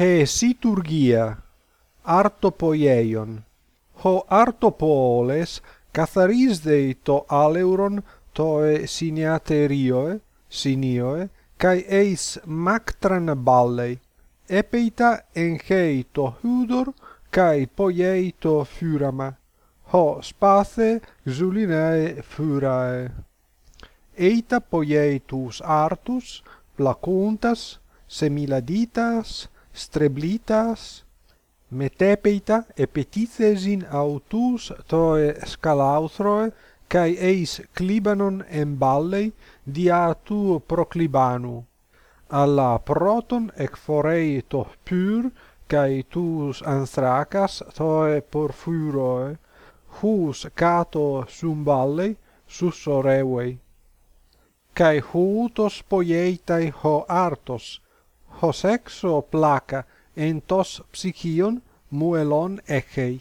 he siturgia artopoieion. Ho artopoles katharisdeito aleuron toe siniaterioe sinioe kai eis mactran ballei. Epeita enheito hudor kai poieito furama. Ho spathe xulinae furae. Eita poieitus artus placuntas semiladitas streblitas metepeita epetithesin autus toe scalauthroe kai eis clibanon emballei dia tu proclibanu. Alla proton ec forei to pur kai tus anthracas toe porfuroe hus cato sumballei sussorevei kai hutos poieitai ho artos hos exo placa entos psychion muelon echei